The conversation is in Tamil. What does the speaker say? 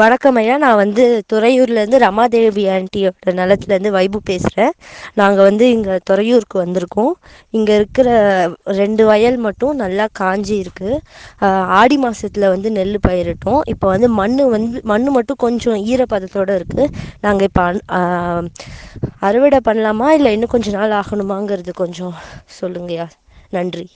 வணக்கம் ஐயா. நான் வந்து துறையூர்லேருந்து ரமாதேவி ஆண்ட்டியோட நிலத்துலேருந்து வைபு பேசுகிறேன் நாங்கள் வந்து இங்கே துறையூருக்கு வந்திருக்கோம். இங்கே இருக்கிற ரெண்டு வயல் மட்டும் நல்லா காஞ்சி இருக்குது ஆடி மாதத்தில் வந்து நெல் பயிரிட்டோம். இப்போ வந்து மண் வந்து மண் மட்டும் கொஞ்சம் ஈரப்பதத்தோடு இருக்குது நாங்கள் இப்போ அறுவடை பண்ணலாமா? இல்லை இன்னும் கொஞ்சம் நாள் ஆகணுமாங்கிறது கொஞ்சம் சொல்லுங்கய்யா. நன்றி.